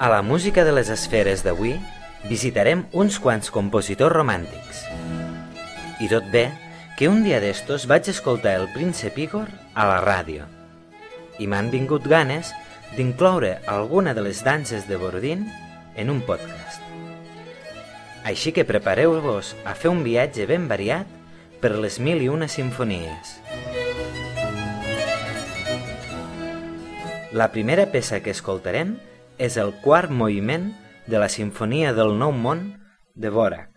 A la música de les esferes d'avui visitarem uns quants compositors romàntics. I tot bé que un dia d'estos vaig escoltar el príncep Igor a la ràdio i m'han vingut ganes d'incloure alguna de les danses de Borodín en un podcast. Així que prepareu-vos a fer un viatge ben variat per les mil i una sinfonies. La primera peça que escoltarem és el quart moviment de la Sinfonia del Nou Món de Borac.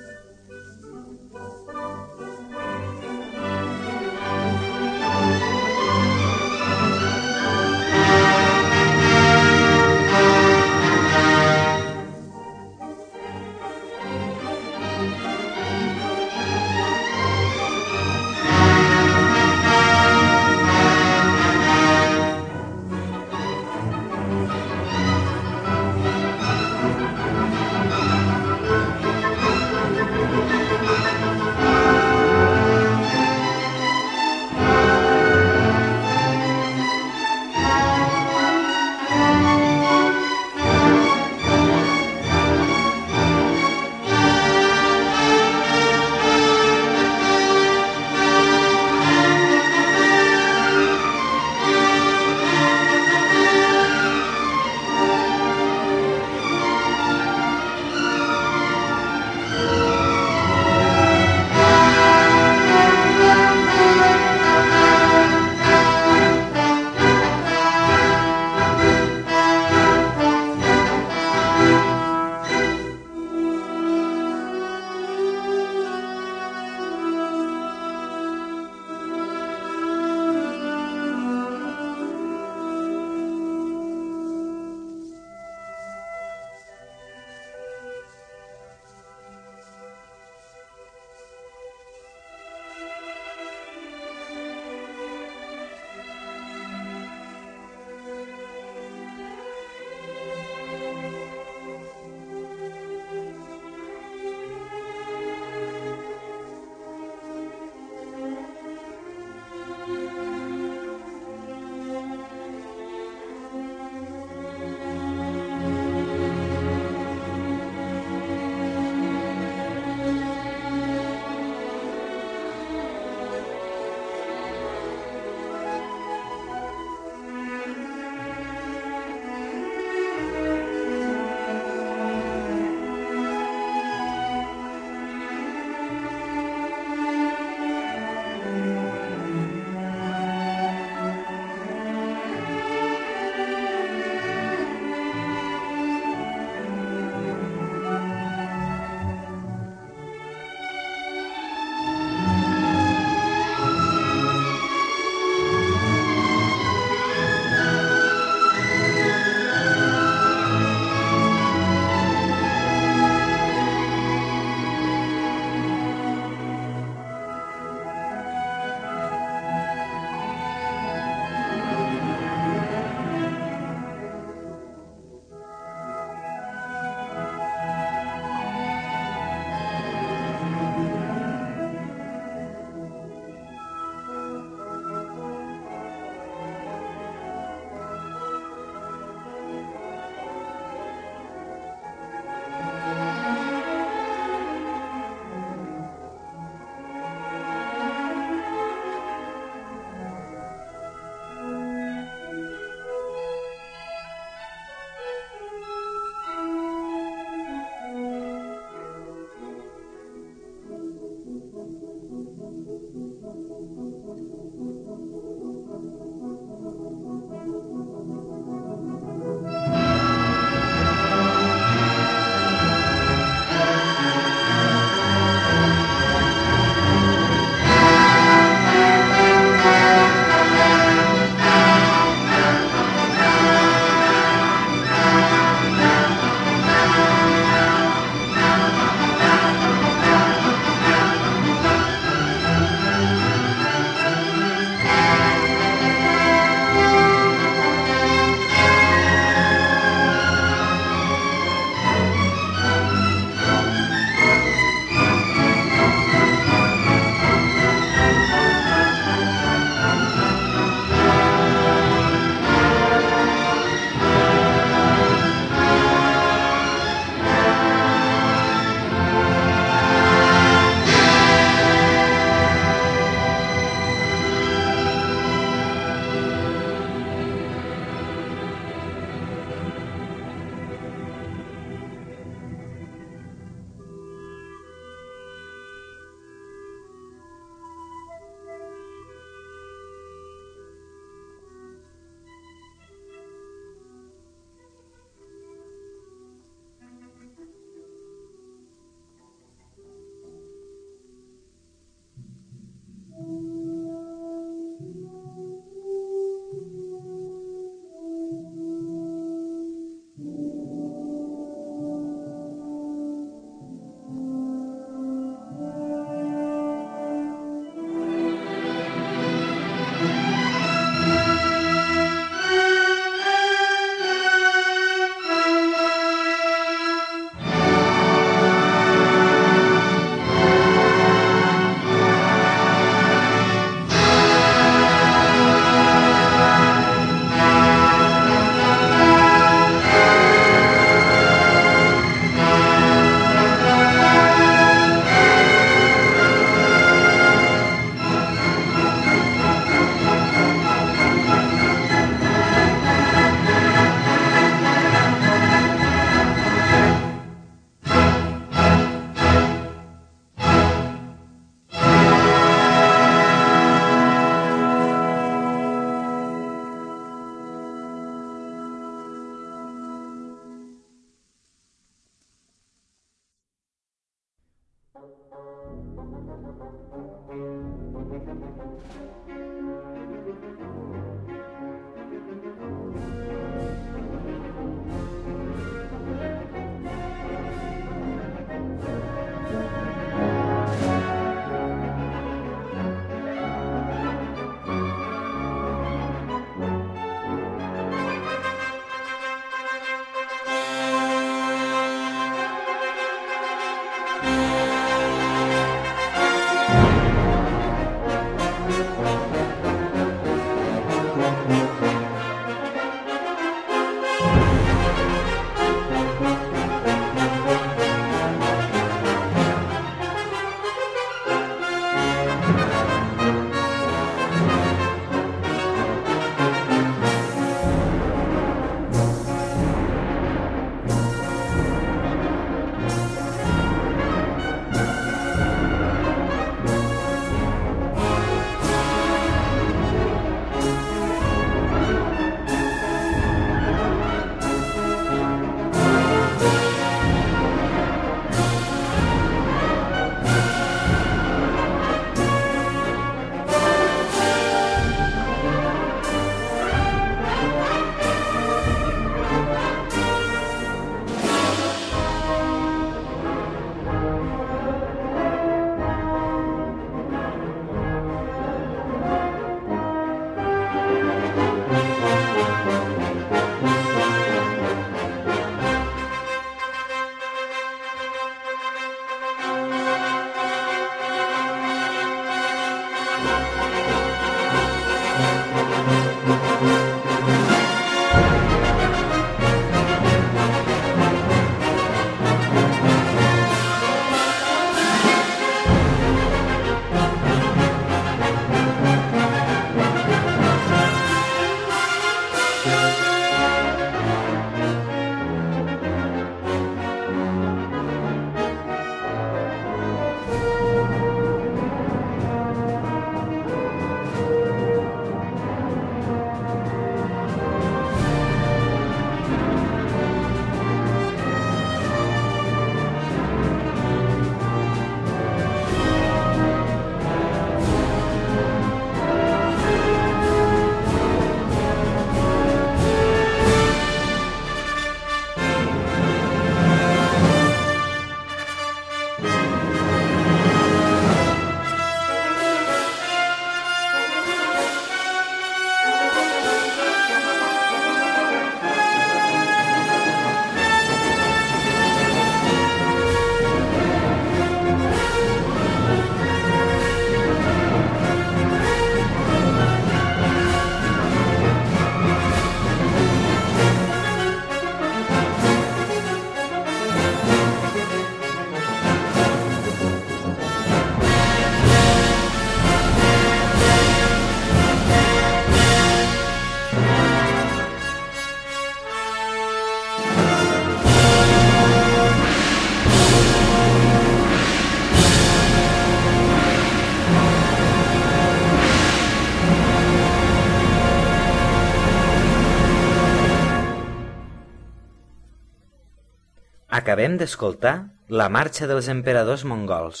Acabem d'escoltar La marxa dels emperadors mongols,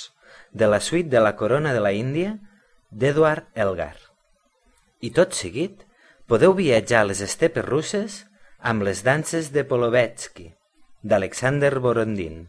de la suite de la corona de la Índia d'Edward Elgar. I tot seguit podeu viatjar a les estepes russes amb les danses de Polovetsky, d'Alexander Borondin.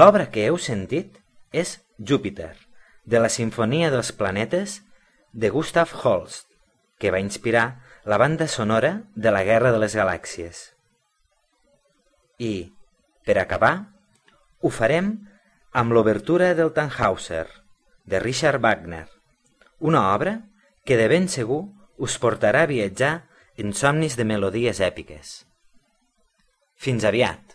L'obra que heu sentit és Júpiter, de la Simfonia dels Planetes de Gustav Holst, que va inspirar la banda sonora de la Guerra de les Galàxies. I, per acabar, ho farem amb l'obertura del Tannhauser, de Richard Wagner, una obra que de ben segur us portarà a viatjar en somnis de melodies èpiques. Fins aviat!